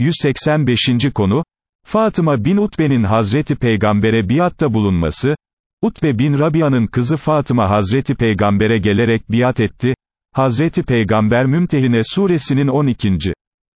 185. konu, Fatıma bin Utbe'nin Hazreti Peygamber'e biatta bulunması, Utbe bin Rabia'nın kızı Fatıma Hazreti Peygamber'e gelerek biat etti, Hazreti Peygamber Mümtehine suresinin 12.